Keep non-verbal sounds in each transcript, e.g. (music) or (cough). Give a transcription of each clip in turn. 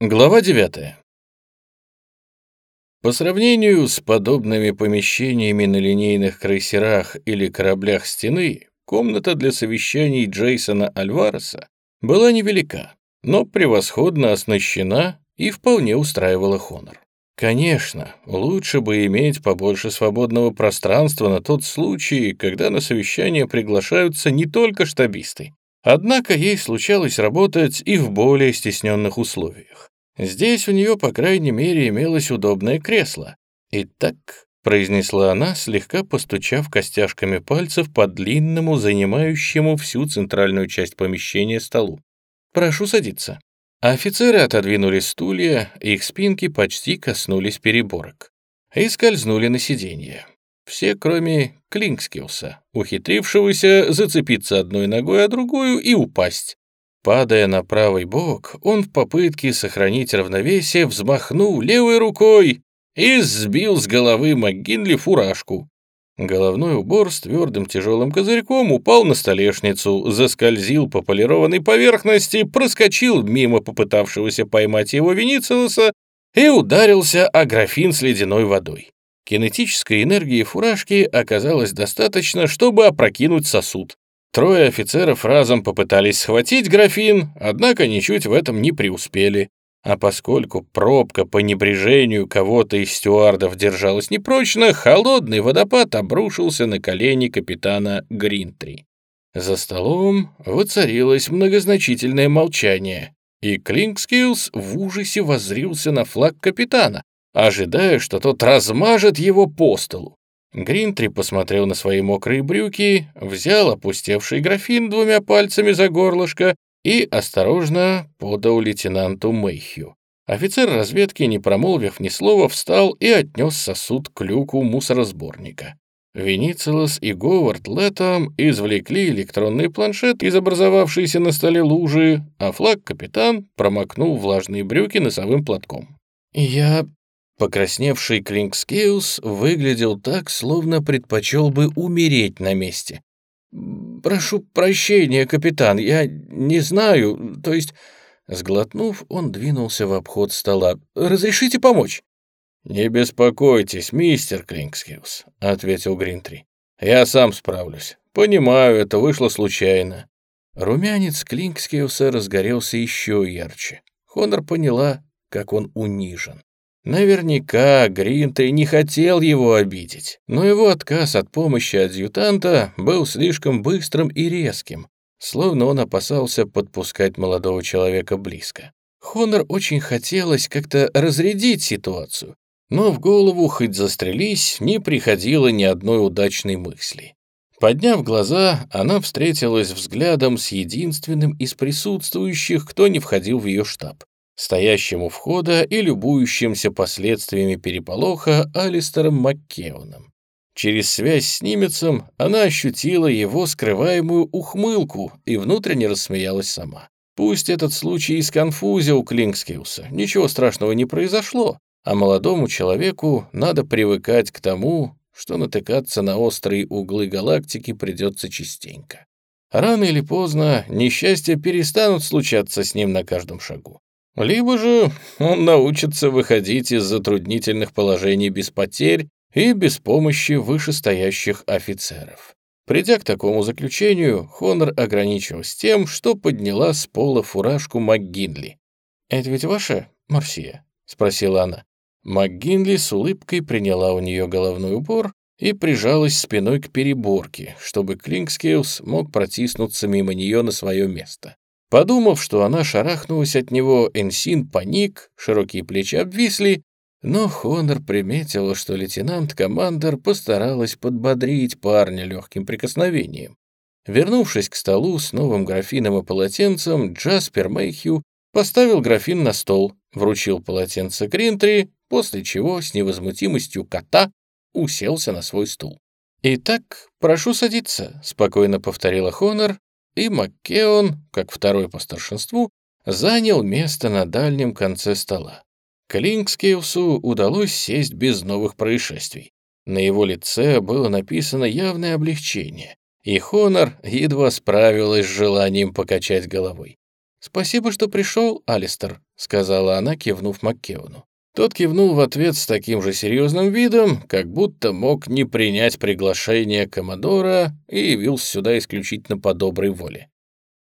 Глава 9. По сравнению с подобными помещениями на линейных крейсерах или кораблях стены, комната для совещаний Джейсона Альвареса была невелика, но превосходно оснащена и вполне устраивала Хонор. Конечно, лучше бы иметь побольше свободного пространства на тот случай, когда на совещание приглашаются не только штабисты, Однако ей случалось работать и в более стесненных условиях. Здесь у нее, по крайней мере, имелось удобное кресло. «Итак», — произнесла она, слегка постучав костяшками пальцев по длинному, занимающему всю центральную часть помещения столу. «Прошу садиться». Офицеры отодвинули стулья, их спинки почти коснулись переборок и скользнули на сиденье. Все, кроме Клинкскиуса, ухитрившегося зацепиться одной ногой, а другую и упасть. Падая на правый бок, он в попытке сохранить равновесие взмахнул левой рукой и сбил с головы МcГинли фуражку. Головной убор с твердым тяжелым козырьком упал на столешницу, заскользил по полированной поверхности, проскочил мимо попытавшегося поймать его Веницелоса и ударился о графин с ледяной водой. Кинетической энергии фуражки оказалось достаточно, чтобы опрокинуть сосуд. Трое офицеров разом попытались схватить графин, однако ничуть в этом не преуспели. А поскольку пробка по небрежению кого-то из стюардов держалась непрочно, холодный водопад обрушился на колени капитана Гринтри. За столом воцарилось многозначительное молчание, и Клинкскиллс в ужасе воззрился на флаг капитана, ожидая, что тот размажет его по столу. Гринтри посмотрел на свои мокрые брюки, взял опустевший графин двумя пальцами за горлышко и осторожно подал лейтенанту Мэйхью. Офицер разведки, не промолвив ни слова, встал и отнес сосуд к люку мусоросборника. Веницелос и Говард Летом извлекли электронный планшет из образовавшейся на столе лужи, а флаг-капитан промокнул влажные брюки носовым платком. «Я Покрасневший Клинкскеус выглядел так, словно предпочел бы умереть на месте. «Прошу прощения, капитан, я не знаю, то есть...» Сглотнув, он двинулся в обход стола. «Разрешите помочь?» «Не беспокойтесь, мистер Клинкскиус», — ответил Гринтри. «Я сам справлюсь. Понимаю, это вышло случайно». Румянец Клинкскиуса разгорелся еще ярче. Хонор поняла, как он унижен. Наверняка Гринтри не хотел его обидеть, но его отказ от помощи адъютанта был слишком быстрым и резким, словно он опасался подпускать молодого человека близко. Хонор очень хотелось как-то разрядить ситуацию, но в голову хоть застрелись, не приходило ни одной удачной мысли. Подняв глаза, она встретилась взглядом с единственным из присутствующих, кто не входил в ее штаб стоящим у входа и любующимся последствиями переполоха Алистером Маккеоном. Через связь с немецем она ощутила его скрываемую ухмылку и внутренне рассмеялась сама. Пусть этот случай сконфузил Клинкскиуса, ничего страшного не произошло, а молодому человеку надо привыкать к тому, что натыкаться на острые углы галактики придется частенько. Рано или поздно несчастья перестанут случаться с ним на каждом шагу. Либо же он научится выходить из затруднительных положений без потерь и без помощи вышестоящих офицеров. Придя к такому заключению, Хонор ограничилась тем, что подняла с пола фуражку МакГинли. «Это ведь ваша, Марсия?» — спросила она. МакГинли с улыбкой приняла у нее головной убор и прижалась спиной к переборке, чтобы Клинкскейлс мог протиснуться мимо нее на свое место. Подумав, что она шарахнулась от него, Энсин паник, широкие плечи обвисли, но Хонор приметила, что лейтенант-командор постаралась подбодрить парня легким прикосновением. Вернувшись к столу с новым графином и полотенцем, Джаспер Мэйхью поставил графин на стол, вручил полотенце Гринтри, после чего с невозмутимостью кота уселся на свой стул. «Итак, прошу садиться», — спокойно повторила Хонор, и Маккеон, как второй по старшинству, занял место на дальнем конце стола. Клинкскиусу удалось сесть без новых происшествий. На его лице было написано явное облегчение, и Хонор едва справилась с желанием покачать головой. «Спасибо, что пришел, Алистер», — сказала она, кивнув Маккеону. Тот кивнул в ответ с таким же серьезным видом, как будто мог не принять приглашение Комодора и явился сюда исключительно по доброй воле.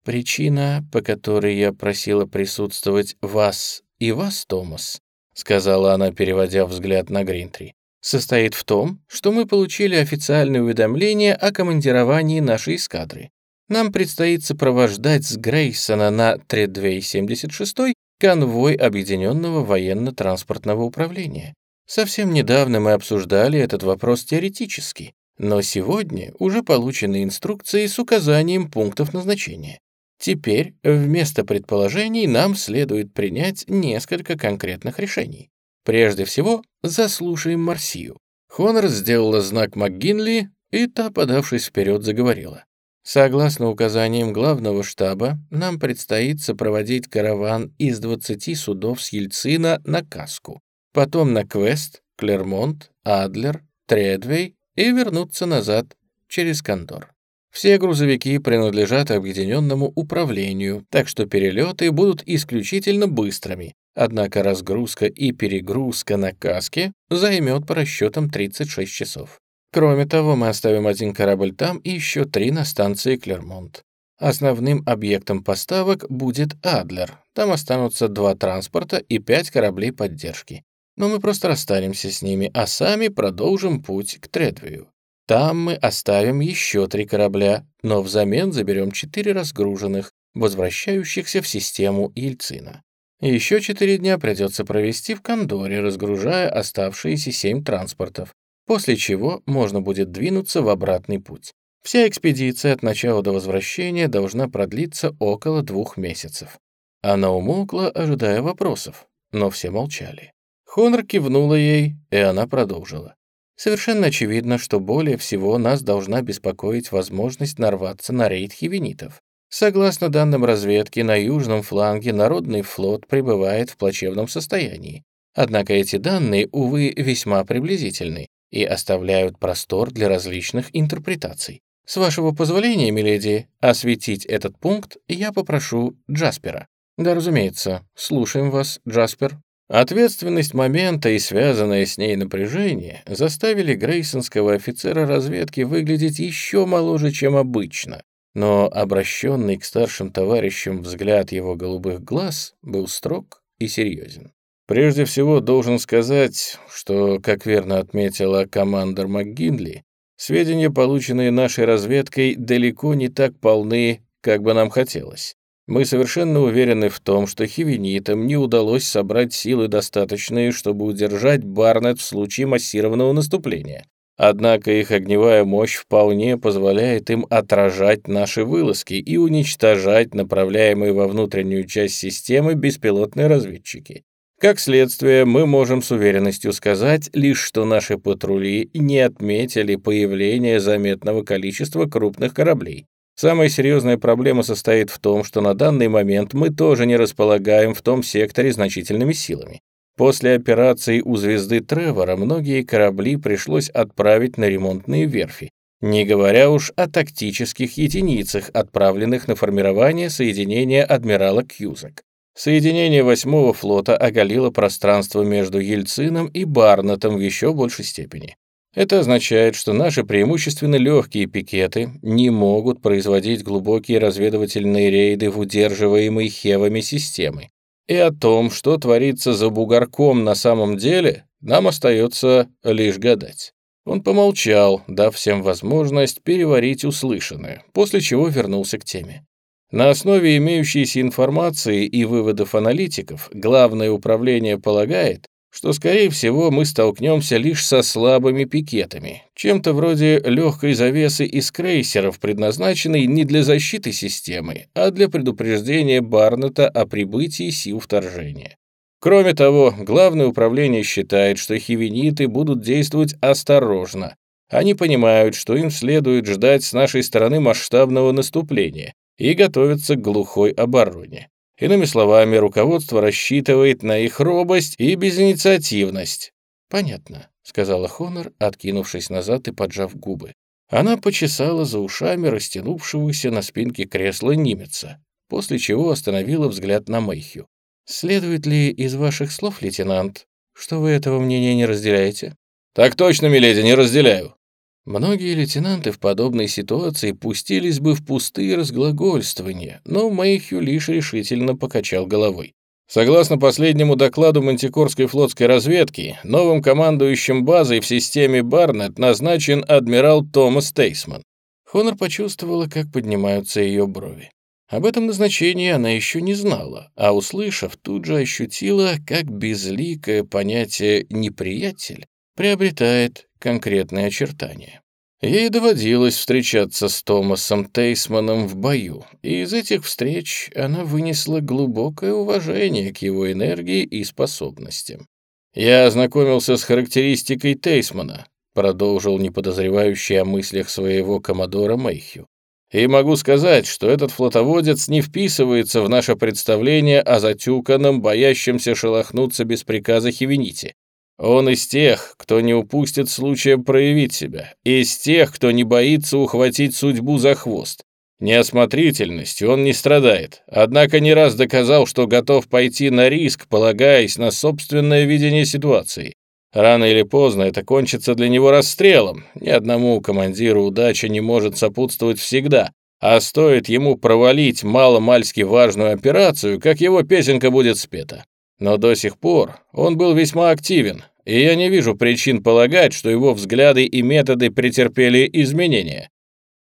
«Причина, по которой я просила присутствовать вас и вас, Томас», сказала она, переводя взгляд на Гринтри, состоит в том, что мы получили официальное уведомление о командировании нашей эскадры. Нам предстоит сопровождать с Грейсона на Тредвей-76 конвой Объединенного военно-транспортного управления. Совсем недавно мы обсуждали этот вопрос теоретически, но сегодня уже получены инструкции с указанием пунктов назначения. Теперь вместо предположений нам следует принять несколько конкретных решений. Прежде всего, заслушаем Марсию. Хонор сделала знак МакГинли, и та, подавшись вперед, заговорила. Согласно указаниям главного штаба, нам предстоит сопроводить караван из 20 судов с Ельцина на Каску, потом на Квест, Клермонт, Адлер, Тредвей и вернуться назад через Кондор. Все грузовики принадлежат объединенному управлению, так что перелеты будут исключительно быстрыми, однако разгрузка и перегрузка на каске займет по расчетам 36 часов. Кроме того, мы оставим один корабль там и еще три на станции Клермонт. Основным объектом поставок будет Адлер. Там останутся два транспорта и пять кораблей поддержки. Но мы просто расстанемся с ними, а сами продолжим путь к Тредвию. Там мы оставим еще три корабля, но взамен заберем четыре разгруженных, возвращающихся в систему Ельцина. Еще четыре дня придется провести в Кондоре, разгружая оставшиеся семь транспортов, после чего можно будет двинуться в обратный путь. Вся экспедиция от начала до возвращения должна продлиться около двух месяцев. Она умолкла, ожидая вопросов, но все молчали. Хонор кивнула ей, и она продолжила. Совершенно очевидно, что более всего нас должна беспокоить возможность нарваться на рейд хивенитов. Согласно данным разведки, на южном фланге народный флот пребывает в плачевном состоянии. Однако эти данные, увы, весьма приблизительны и оставляют простор для различных интерпретаций. С вашего позволения, миледи, осветить этот пункт я попрошу Джаспера. Да, разумеется. Слушаем вас, Джаспер. Ответственность момента и связанное с ней напряжение заставили грейсонского офицера разведки выглядеть еще моложе, чем обычно, но обращенный к старшим товарищам взгляд его голубых глаз был строг и серьезен. Прежде всего, должен сказать, что, как верно отметила командор МакГинли, сведения, полученные нашей разведкой, далеко не так полны, как бы нам хотелось. Мы совершенно уверены в том, что хивенитам не удалось собрать силы достаточные, чтобы удержать Барнет в случае массированного наступления. Однако их огневая мощь вполне позволяет им отражать наши вылазки и уничтожать направляемые во внутреннюю часть системы беспилотные разведчики. Как следствие, мы можем с уверенностью сказать лишь, что наши патрули не отметили появление заметного количества крупных кораблей. Самая серьезная проблема состоит в том, что на данный момент мы тоже не располагаем в том секторе значительными силами. После операции у звезды Тревора многие корабли пришлось отправить на ремонтные верфи, не говоря уж о тактических единицах, отправленных на формирование соединения адмирала Кьюзак. Соединение восьмого флота оголило пространство между Ельцином и Барнетом в еще большей степени. Это означает, что наши преимущественно легкие пикеты не могут производить глубокие разведывательные рейды в удерживаемой хевами системы. И о том, что творится за бугорком на самом деле, нам остается лишь гадать. Он помолчал, дав всем возможность переварить услышанное, после чего вернулся к теме. На основе имеющейся информации и выводов аналитиков, Главное управление полагает, что, скорее всего, мы столкнемся лишь со слабыми пикетами, чем-то вроде легкой завесы из крейсеров, предназначенной не для защиты системы, а для предупреждения Барнета о прибытии сил вторжения. Кроме того, Главное управление считает, что хивениты будут действовать осторожно. Они понимают, что им следует ждать с нашей стороны масштабного наступления и готовятся к глухой обороне. Иными словами, руководство рассчитывает на их робость и безинициативность. «Понятно», — сказала Хонор, откинувшись назад и поджав губы. Она почесала за ушами растянувшегося на спинке кресла немеца, после чего остановила взгляд на Мэйхью. Следует ли из ваших слов, лейтенант, что вы этого мнения не разделяете? Так точно, миледи, не разделяю. Многие лейтенанты в подобной ситуации пустились бы в пустые разглагольствования, но Мэйхью лишь решительно покачал головой. Согласно последнему докладу Мантикорской флотской разведки, новым командующим базой в системе Барнетт назначен адмирал Томас Тейсман. Хонор почувствовала, как поднимаются ее брови. Об этом назначении она еще не знала, а услышав, тут же ощутила, как безликое понятие «неприятель» приобретает конкретные очертания. Ей доводилось встречаться с Томасом Тейсманом в бою, и из этих встреч она вынесла глубокое уважение к его энергии и способностям. «Я ознакомился с характеристикой Тейсмана», продолжил неподозревающий о мыслях своего коммодора Мэйхью. И могу сказать, что этот флотоводец не вписывается в наше представление о затюканном, боящемся шелохнуться без приказа Хивените. Он из тех, кто не упустит случая проявить себя, из тех, кто не боится ухватить судьбу за хвост. Неосмотрительностью он не страдает, однако не раз доказал, что готов пойти на риск, полагаясь на собственное видение ситуации. Рано или поздно это кончится для него расстрелом. Ни одному командиру удача не может сопутствовать всегда, а стоит ему провалить мало-мальски важную операцию, как его песенка будет спета. Но до сих пор он был весьма активен, и я не вижу причин полагать, что его взгляды и методы претерпели изменения.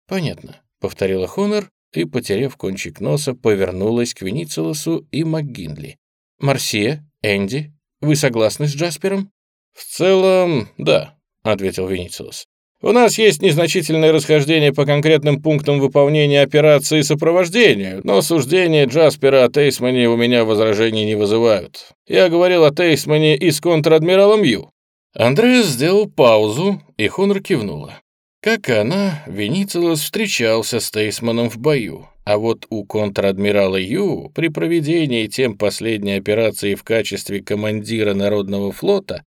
«Понятно», — повторила Хонор и, потеряв кончик носа, повернулась к Веницелосу и МакГинли. «Марсия, Энди, вы согласны с Джаспером?» «В целом, да», — ответил Веницелос. «У нас есть незначительное расхождение по конкретным пунктам выполнения операции сопровождения, но суждения Джаспера о Тейсмане у меня возражений не вызывают. Я говорил о Тейсмане и с контр-адмиралом Ю». Андреас сделал паузу, и Хонор кивнула. Как и она, Веницелос встречался с Тейсманом в бою, а вот у контр-адмирала Ю при проведении тем последней операции в качестве командира Народного флота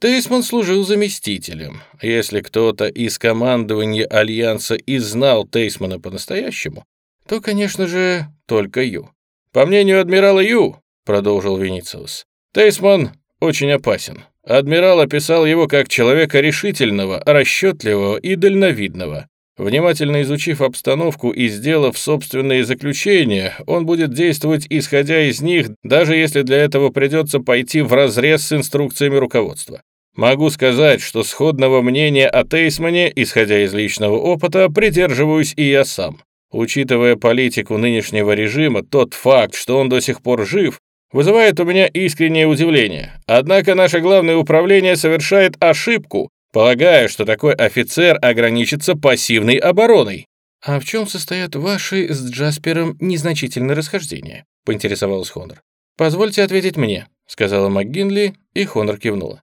Тейсман служил заместителем. Если кто-то из командования Альянса и знал Тейсмана по-настоящему, то, конечно же, только Ю. «По мнению адмирала Ю», — продолжил Венециус, «Тейсман очень опасен. Адмирал описал его как человека решительного, расчетливого и дальновидного. Внимательно изучив обстановку и сделав собственные заключения, он будет действовать исходя из них, даже если для этого придется пойти вразрез с инструкциями руководства. Могу сказать, что сходного мнения о Тейсмане, исходя из личного опыта, придерживаюсь и я сам. Учитывая политику нынешнего режима, тот факт, что он до сих пор жив, вызывает у меня искреннее удивление. Однако наше главное управление совершает ошибку, полагая, что такой офицер ограничится пассивной обороной. «А в чем состоят ваши с Джаспером незначительные расхождения?» — поинтересовалась Хонор. «Позвольте ответить мне», — сказала МакГинли, и Хонор кивнула.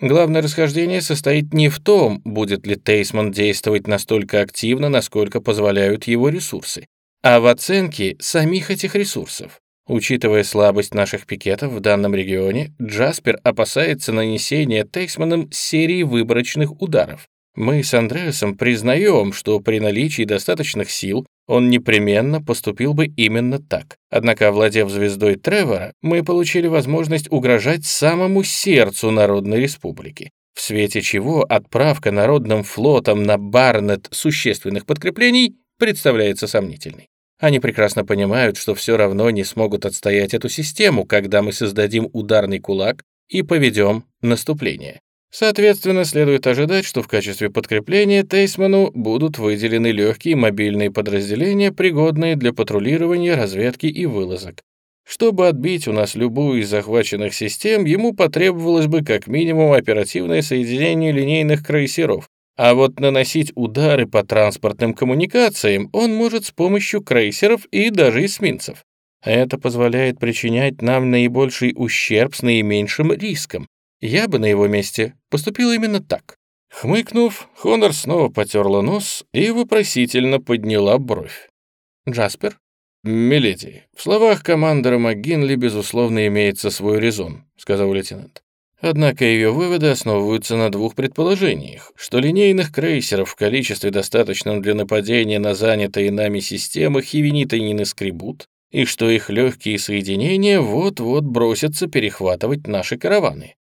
Главное расхождение состоит не в том, будет ли Тейсман действовать настолько активно, насколько позволяют его ресурсы, а в оценке самих этих ресурсов. Учитывая слабость наших пикетов в данном регионе, Джаспер опасается нанесения Тейсманом серии выборочных ударов. Мы с Андреасом признаем, что при наличии достаточных сил он непременно поступил бы именно так. Однако, овладев звездой Тревора, мы получили возможность угрожать самому сердцу Народной Республики, в свете чего отправка Народным флотом на Барнет существенных подкреплений представляется сомнительной. Они прекрасно понимают, что все равно не смогут отстоять эту систему, когда мы создадим ударный кулак и поведем наступление. Соответственно, следует ожидать, что в качестве подкрепления Тейсману будут выделены легкие мобильные подразделения, пригодные для патрулирования, разведки и вылазок. Чтобы отбить у нас любую из захваченных систем, ему потребовалось бы как минимум оперативное соединение линейных крейсеров, а вот наносить удары по транспортным коммуникациям он может с помощью крейсеров и даже эсминцев. Это позволяет причинять нам наибольший ущерб с наименьшим риском. Я бы на его месте поступил именно так. Хмыкнув, Хонор снова потерла нос и вопросительно подняла бровь. «Джаспер?» «Миледи, в словах командора МcГинли, безусловно, имеется свой резон», — сказал лейтенант. Однако ее выводы основываются на двух предположениях, что линейных крейсеров в количестве достаточном для нападения на занятые нами системы хивениты не наскребут, и что их легкие соединения вот-вот бросятся перехватывать наши караваны.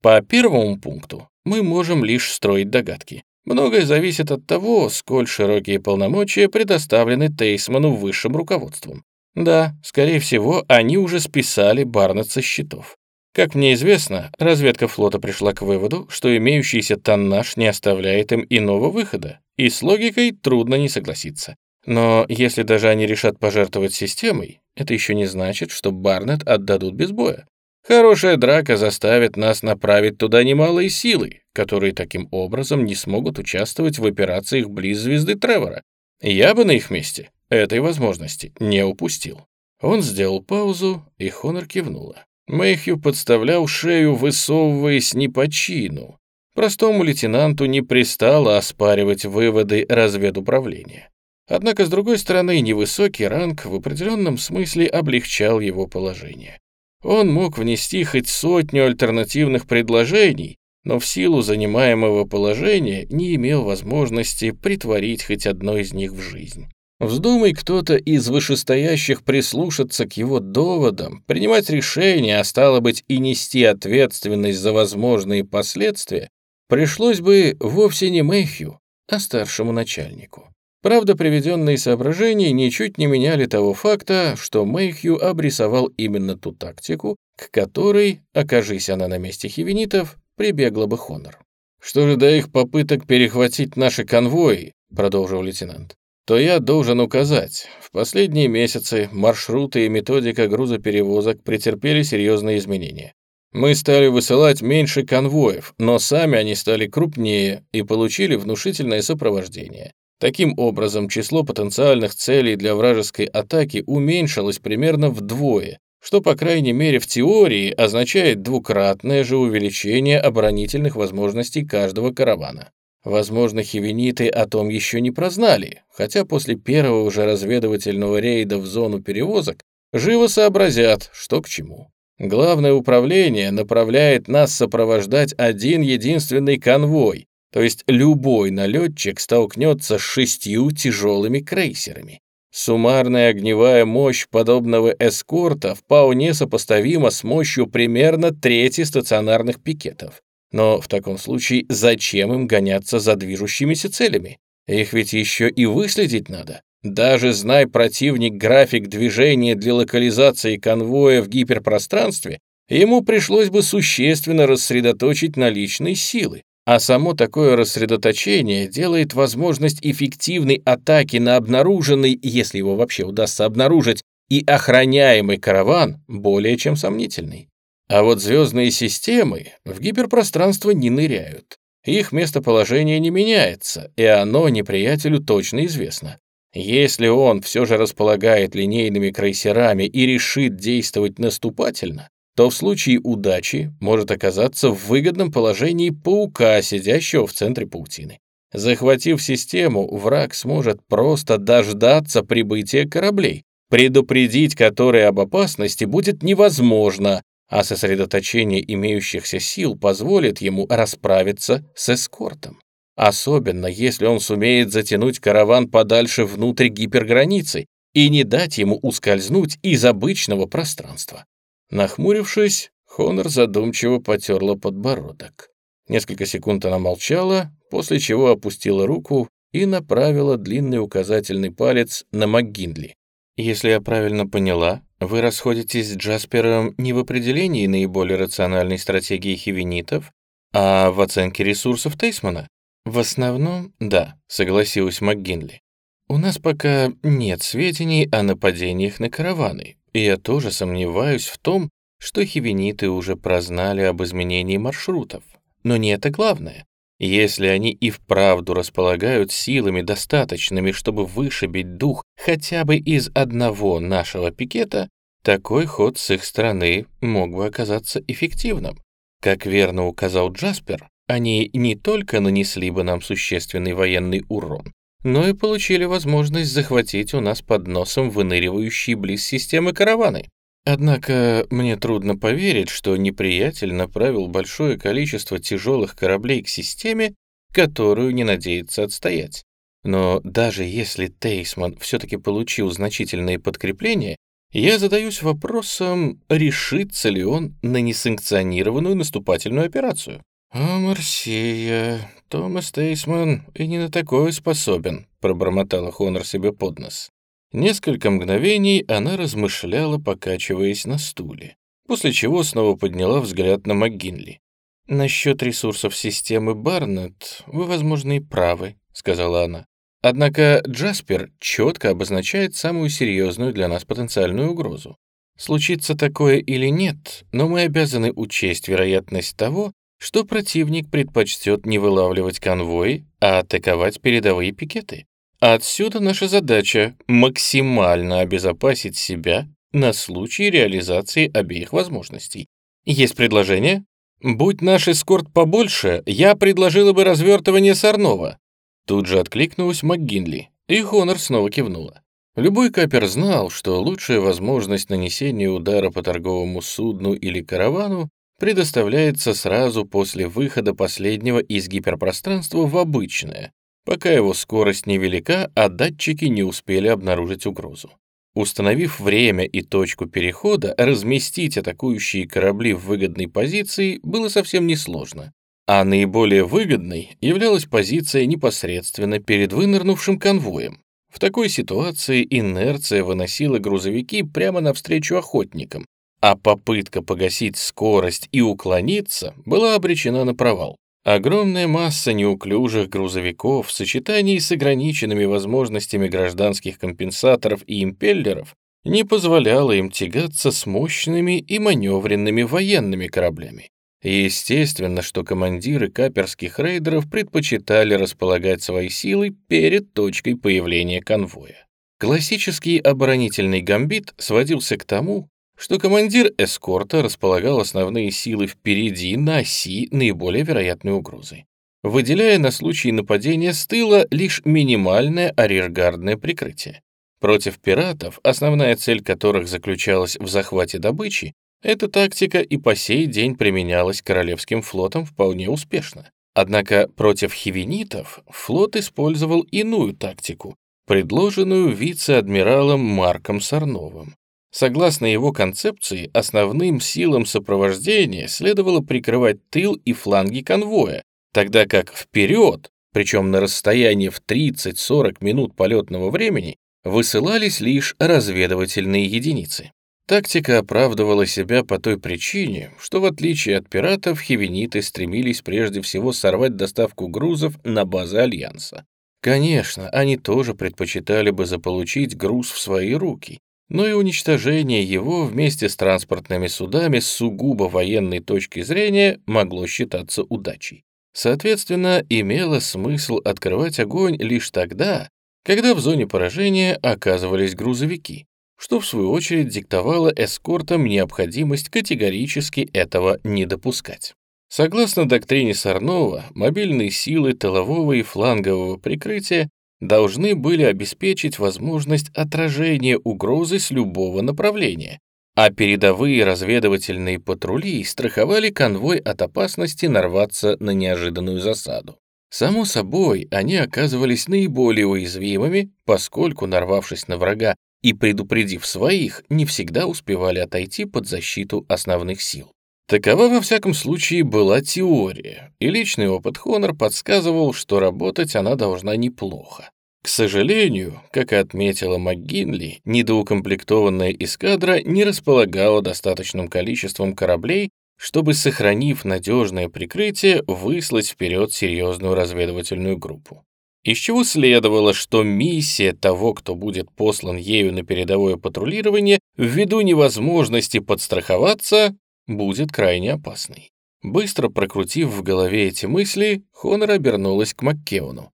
По первому пункту мы можем лишь строить догадки. Многое зависит от того, сколь широкие полномочия предоставлены Тейсману высшим руководством. Да, скорее всего, они уже списали Барнетт со счетов. Как мне известно, разведка флота пришла к выводу, что имеющийся тоннаж не оставляет им иного выхода, и с логикой трудно не согласиться. Но если даже они решат пожертвовать системой, это еще не значит, что Барнетт отдадут без боя. Хорошая драка заставит нас направить туда немалые силы, которые таким образом не смогут участвовать в операциях близ звезды Тревора. Я бы на их месте этой возможности не упустил. Он сделал паузу, и Хонор кивнула. Мэйхью подставлял шею, высовываясь не по чину. Простому лейтенанту не пристало оспаривать выводы разведуправления. Однако, с другой стороны, невысокий ранг в определенном смысле облегчал его положение. Он мог внести хоть сотню альтернативных предложений, но в силу занимаемого положения не имел возможности притворить хоть одно из них в жизнь. Вздумай кто-то из вышестоящих прислушаться к его доводам, принимать решения, а стало быть и нести ответственность за возможные последствия, пришлось бы вовсе не Мэхью, а старшему начальнику. Правда, приведенные соображения ничуть не меняли того факта, что Мэйхью обрисовал именно ту тактику, к которой, окажись она на месте хивенитов, прибегла бы Хонор. «Что же до их попыток перехватить наши конвои?» — продолжил лейтенант то я должен указать, в последние месяцы маршруты и методика грузоперевозок претерпели серьезные изменения. Мы стали высылать меньше конвоев, но сами они стали крупнее и получили внушительное сопровождение. Таким образом, число потенциальных целей для вражеской атаки уменьшилось примерно вдвое, что, по крайней мере, в теории означает двукратное же увеличение оборонительных возможностей каждого каравана. Возможно, хивениты о том еще не прознали, хотя после первого же разведывательного рейда в зону перевозок живо сообразят, что к чему. Главное управление направляет нас сопровождать один единственный конвой, то есть любой налетчик столкнется с шестью тяжелыми крейсерами. Суммарная огневая мощь подобного эскорта вполне сопоставима с мощью примерно трети стационарных пикетов. Но в таком случае зачем им гоняться за движущимися целями? Их ведь еще и выследить надо. Даже зная противник график движения для локализации конвоя в гиперпространстве, ему пришлось бы существенно рассредоточить наличные силы. А само такое рассредоточение делает возможность эффективной атаки на обнаруженный, если его вообще удастся обнаружить, и охраняемый караван более чем сомнительный. А вот звездные системы в гиперпространство не ныряют. Их местоположение не меняется, и оно неприятелю точно известно. Если он все же располагает линейными крейсерами и решит действовать наступательно, то в случае удачи может оказаться в выгодном положении паука, сидящего в центре паутины. Захватив систему, враг сможет просто дождаться прибытия кораблей, предупредить которые об опасности будет невозможно, а сосредоточение имеющихся сил позволит ему расправиться с эскортом. Особенно, если он сумеет затянуть караван подальше внутрь гиперграницы и не дать ему ускользнуть из обычного пространства. Нахмурившись, Хонор задумчиво потерла подбородок. Несколько секунд она молчала, после чего опустила руку и направила длинный указательный палец на МакГиндли. «Если я правильно поняла, вы расходитесь с Джаспером не в определении наиболее рациональной стратегии хивенитов, а в оценке ресурсов Тейсмана? В основном, да, согласилась МакГинли. У нас пока нет сведений о нападениях на караваны, и я тоже сомневаюсь в том, что хивениты уже прознали об изменении маршрутов. Но не это главное. Если они и вправду располагают силами достаточными, чтобы вышибить дух хотя бы из одного нашего пикета, такой ход с их стороны мог бы оказаться эффективным. Как верно указал Джаспер, они не только нанесли бы нам существенный военный урон, но и получили возможность захватить у нас под носом выныривающие близ системы караваны. Однако мне трудно поверить, что неприятель направил большое количество тяжелых кораблей к системе, которую не надеется отстоять. Но даже если Тейсман все-таки получил значительные подкрепления, Я задаюсь вопросом, решится ли он на несанкционированную наступательную операцию. «О, Марсия, Томас Тейсман и не на такое способен», пробормотала Хонор себе под нос. Несколько мгновений она размышляла, покачиваясь на стуле, после чего снова подняла взгляд на МcГинли. «Насчет ресурсов системы Барнетт вы, возможно, и правы», — сказала она. «Однако Джаспер четко обозначает самую серьезную для нас потенциальную угрозу. Случится такое или нет, но мы обязаны учесть вероятность того, что противник предпочтет не вылавливать конвой, а атаковать передовые пикеты. Отсюда наша задача — максимально обезопасить себя на случай реализации обеих возможностей. Есть предложение? Будь наш эскорт побольше, я предложила бы развертывание Сорнова. Тут же откликнулась МакГинли, и Хонор снова кивнула. Любой капер знал, что лучшая возможность нанесения удара по торговому судну или каравану предоставляется сразу после выхода последнего из гиперпространства в обычное, пока его скорость невелика, а датчики не успели обнаружить угрозу. Установив время и точку перехода, разместить атакующие корабли в выгодной позиции было совсем несложно, а наиболее выгодной являлась позиция непосредственно перед вынырнувшим конвоем. В такой ситуации инерция выносила грузовики прямо навстречу охотникам, а попытка погасить скорость и уклониться была обречена на провал. Огромная масса неуклюжих грузовиков в сочетании с ограниченными возможностями гражданских компенсаторов и импеллеров не позволяла им тягаться с мощными и маневренными военными кораблями. естественно, что командиры каперских рейдеров предпочитали располагать свои силы перед точкой появления конвоя. Классический оборонительный гамбит сводился к тому, что командир эскорта располагал основные силы впереди на оси наиболее вероятной угрозы, выделяя на случай нападения с тыла лишь минимальное арьергардное прикрытие. Против пиратов, основная цель которых заключалась в захвате добычи, эта тактика и по сей день применялась Королевским флотом вполне успешно. Однако против хивенитов флот использовал иную тактику, предложенную вице-адмиралом Марком Сарновым. Согласно его концепции, основным силам сопровождения следовало прикрывать тыл и фланги конвоя, тогда как вперед, причем на расстоянии в 30-40 минут полетного времени, высылались лишь разведывательные единицы. Тактика оправдывала себя по той причине, что в отличие от пиратов, хивениты стремились прежде всего сорвать доставку грузов на базы Альянса. Конечно, они тоже предпочитали бы заполучить груз в свои руки, но и уничтожение его вместе с транспортными судами с сугубо военной точки зрения могло считаться удачей. Соответственно, имело смысл открывать огонь лишь тогда, когда в зоне поражения оказывались грузовики, что в свою очередь диктовало эскортам необходимость категорически этого не допускать. Согласно доктрине Сарнова, мобильные силы тылового и флангового прикрытия должны были обеспечить возможность отражения угрозы с любого направления, а передовые разведывательные патрули страховали конвой от опасности нарваться на неожиданную засаду. Само собой, они оказывались наиболее уязвимыми, поскольку, нарвавшись на врага и предупредив своих, не всегда успевали отойти под защиту основных сил. Такова, во всяком случае, была теория, и личный опыт Хонор подсказывал, что работать она должна неплохо. К сожалению, как и отметила МcГинли, недоукомплектованная эскадра не располагала достаточным количеством кораблей, чтобы, сохранив надежное прикрытие, выслать вперед серьезную разведывательную группу. Из чего следовало, что миссия того, кто будет послан ею на передовое патрулирование, ввиду невозможности подстраховаться, будет крайне опасной. Быстро прокрутив в голове эти мысли, Хонор обернулась к Маккеону.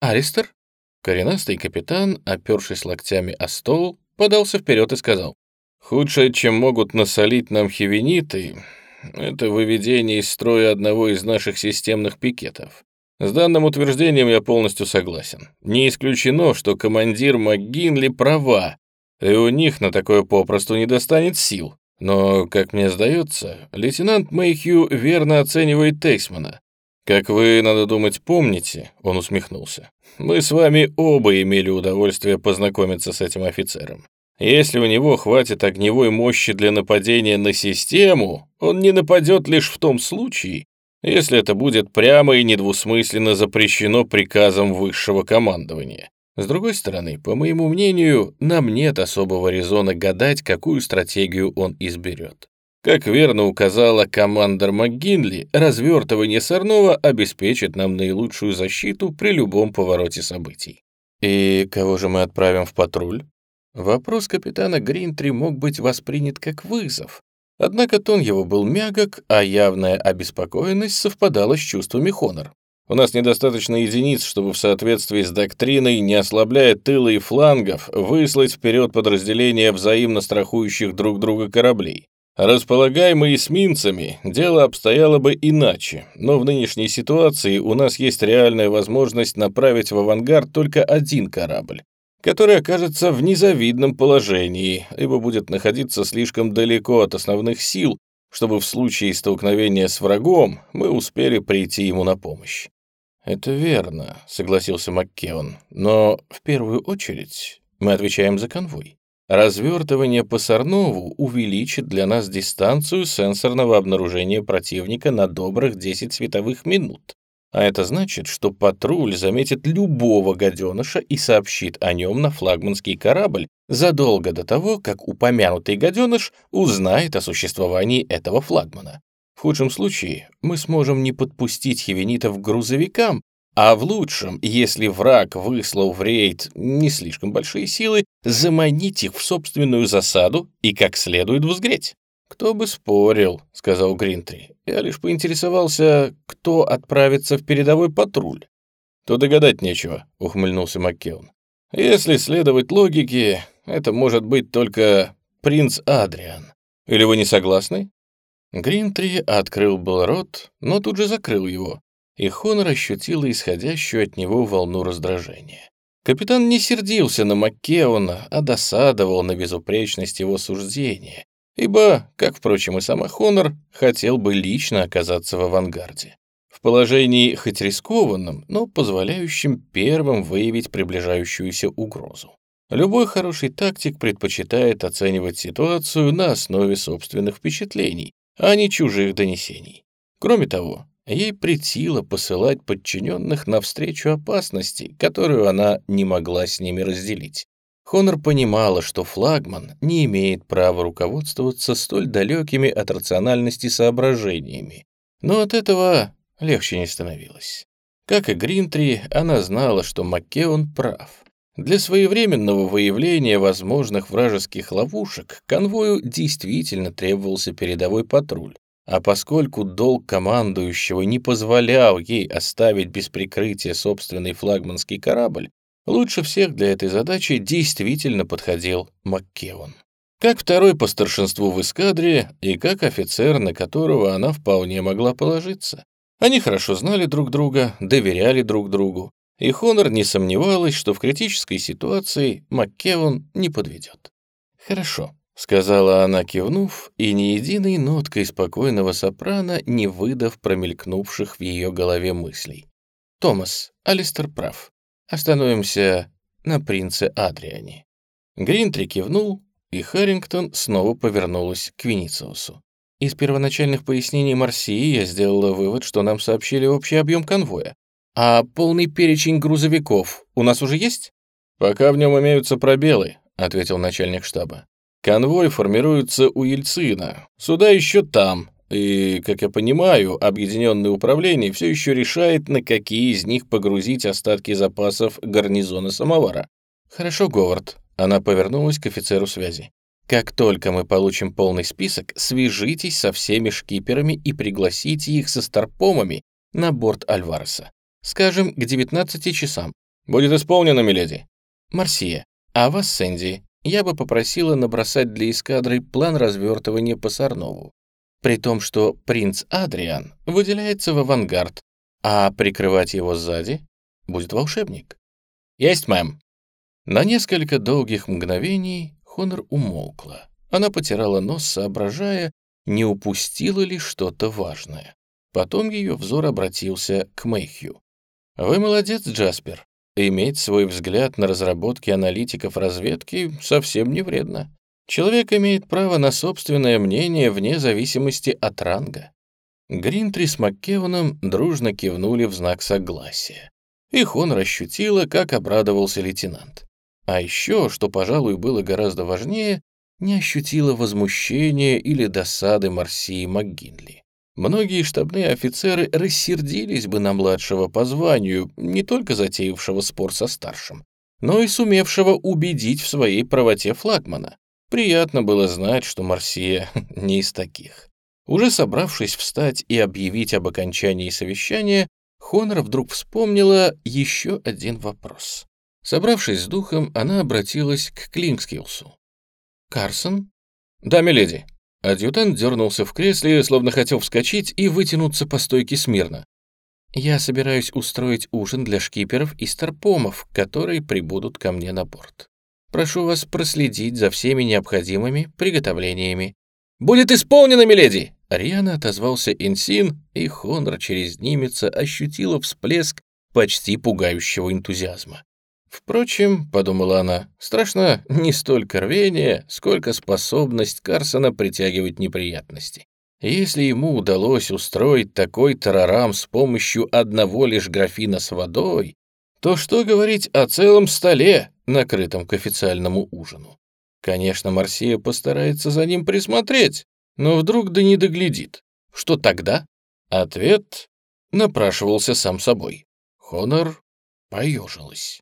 «Аристер?» Коренастый капитан, опершись локтями о стол, подался вперед и сказал. «Худшее, чем могут насолить нам хивениты, это выведение из строя одного из наших системных пикетов. С данным утверждением я полностью согласен. Не исключено, что командир МcГинли права, и у них на такое попросту не достанет сил. Но, как мне сдается, лейтенант Мэйхью верно оценивает Тейсмана. Как вы, надо думать, помните, он усмехнулся. Мы с вами оба имели удовольствие познакомиться с этим офицером. Если у него хватит огневой мощи для нападения на систему, он не нападет лишь в том случае, если это будет прямо и недвусмысленно запрещено приказом высшего командования. С другой стороны, по моему мнению, нам нет особого резона гадать, какую стратегию он изберет. Как верно указала командор МcГинли, развертывание Сорнова обеспечит нам наилучшую защиту при любом повороте событий. И кого же мы отправим в патруль? Вопрос капитана Гринтри мог быть воспринят как вызов. Однако тон его был мягок, а явная обеспокоенность совпадала с чувствами Хонор. У нас недостаточно единиц, чтобы в соответствии с доктриной, не ослабляя тыла и флангов, выслать вперед подразделения взаимно страхующих друг друга кораблей. Располагаемые эсминцами, дело обстояло бы иначе, но в нынешней ситуации у нас есть реальная возможность направить в авангард только один корабль, который окажется в незавидном положении, ибо будет находиться слишком далеко от основных сил, чтобы в случае столкновения с врагом мы успели прийти ему на помощь. «Это верно», — согласился Маккеон, «но в первую очередь мы отвечаем за конвой. Развертывание по Сарнову увеличит для нас дистанцию сенсорного обнаружения противника на добрых 10 световых минут. А это значит, что патруль заметит любого гаденыша и сообщит о нем на флагманский корабль задолго до того, как упомянутый гаденыш узнает о существовании этого флагмана. В худшем случае мы сможем не подпустить хивенитов к грузовикам, а в лучшем, если враг выслал в рейд не слишком большие силы, заманить их в собственную засаду и как следует взгреть. «Кто бы спорил», — сказал Гринтри. «Я лишь поинтересовался, кто отправится в передовой патруль». «То догадать нечего», — ухмыльнулся Маккеон. «Если следовать логике, это может быть только принц Адриан. Или вы не согласны?» Гринтри открыл был рот, но тут же закрыл его и Хонор ощутила исходящую от него волну раздражения. Капитан не сердился на Маккеона, а досадовал на безупречность его суждения, ибо, как, впрочем, и сама Хонор, хотел бы лично оказаться в авангарде. В положении хоть рискованном, но позволяющем первым выявить приближающуюся угрозу. Любой хороший тактик предпочитает оценивать ситуацию на основе собственных впечатлений, а не чужих донесений. Кроме того, Ей претило посылать подчиненных навстречу опасности, которую она не могла с ними разделить. Хонор понимала, что флагман не имеет права руководствоваться столь далекими от рациональности соображениями, но от этого легче не становилось. Как и Гринтри, она знала, что Маккеон прав. Для своевременного выявления возможных вражеских ловушек конвою действительно требовался передовой патруль, а поскольку долг командующего не позволял ей оставить без прикрытия собственный флагманский корабль, лучше всех для этой задачи действительно подходил Маккеван. Как второй по старшинству в эскадре и как офицер, на которого она вполне могла положиться. Они хорошо знали друг друга, доверяли друг другу, и Хонор не сомневалась, что в критической ситуации Маккеван не подведет. «Хорошо», сказала она, кивнув, и ни единой ноткой спокойного сопрано, не выдав промелькнувших в ее голове мыслей. «Томас, Алистер прав. Остановимся на принце Адриане». Гринтри кивнул, и Харрингтон снова повернулась к Винициусу. Из первоначальных пояснений Марсии я сделала вывод, что нам сообщили общий объем конвоя. А полный перечень грузовиков у нас уже есть? Пока в нем имеются пробелы, ответил начальник штаба. Конвой формируется у Ельцина, суда еще там, и, как я понимаю, объединенное управление все еще решает, на какие из них погрузить остатки запасов гарнизона самовара. Хорошо, Говард. Она повернулась к офицеру связи. Как только мы получим полный список, свяжитесь со всеми шкиперами и пригласите их со старпомами на борт Альвареса. Скажем, к 19 часам. Будет исполнено, миледи. Марсия, а вас, Сэнди, я бы попросила набросать для эскадры план развертывания по Сарнову, при том, что принц Адриан выделяется в авангард, а прикрывать его сзади будет волшебник. Есть, мэм. На несколько долгих мгновений Хонор умолкла. Она потирала нос, соображая, не упустила ли что-то важное. Потом ее взор обратился к Мэйхью. «Вы молодец, Джаспер. Иметь свой взгляд на разработки аналитиков разведки совсем не вредно. Человек имеет право на собственное мнение вне зависимости от ранга. Гринтри с Маккеваном дружно кивнули в знак согласия. Их он ощутила, как обрадовался лейтенант. А еще, что, пожалуй, было гораздо важнее, не ощутила возмущения или досады Марсии МcГинли. Многие штабные офицеры рассердились бы на младшего по званию, не только затеявшего спор со старшим, но и сумевшего убедить в своей правоте флагмана. Приятно было знать, что Марсия (laughs) не из таких. Уже собравшись встать и объявить об окончании совещания, Хонор вдруг вспомнила еще один вопрос. Собравшись с духом, она обратилась к Клинкскилсу. «Карсон?» «Да, миледи». Адъютант дернулся в кресле, словно хотел вскочить и вытянуться по стойке смирно. «Я собираюсь устроить ужин для шкиперов и старпомов, которые прибудут ко мне на борт. Прошу вас проследить за всеми необходимыми приготовлениями». «Будет исполнено, миледи!» Рьяно отозвался Инсин, и Хонор через Нимеца ощутила всплеск почти пугающего энтузиазма. Впрочем, — подумала она, — страшно не столько рвение, сколько способность Карсона притягивать неприятности. Если ему удалось устроить такой тарарам с помощью одного лишь графина с водой, то что говорить о целом столе, накрытом к официальному ужину? Конечно, Марсия постарается за ним присмотреть, но вдруг да не доглядит. Что тогда? Ответ напрашивался сам собой. Хонор поежилась.